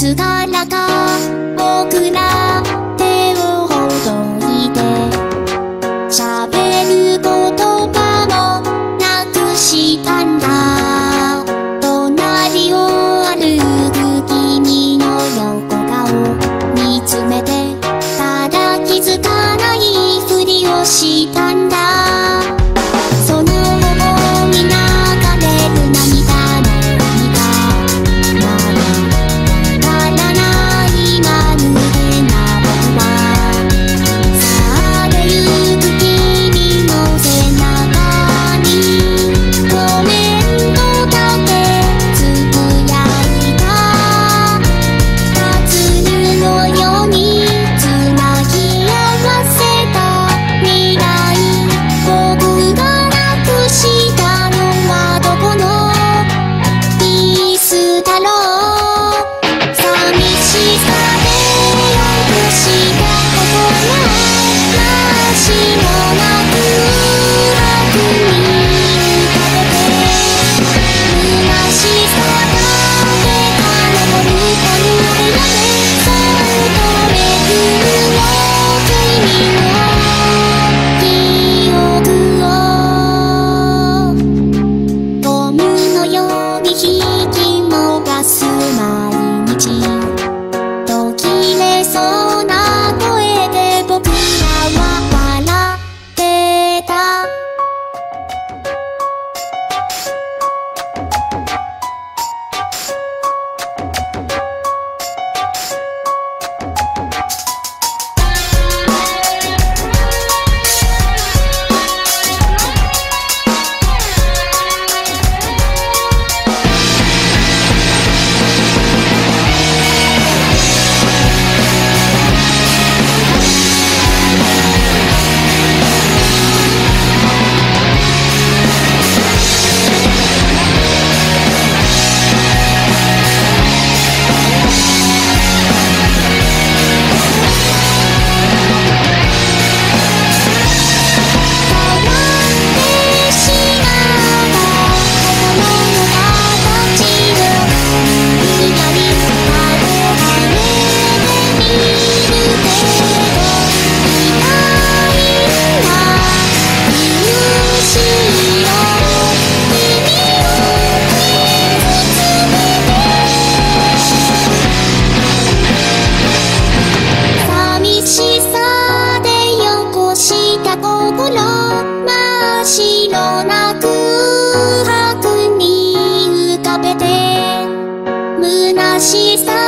つかな白な空白に浮かべて虚しさ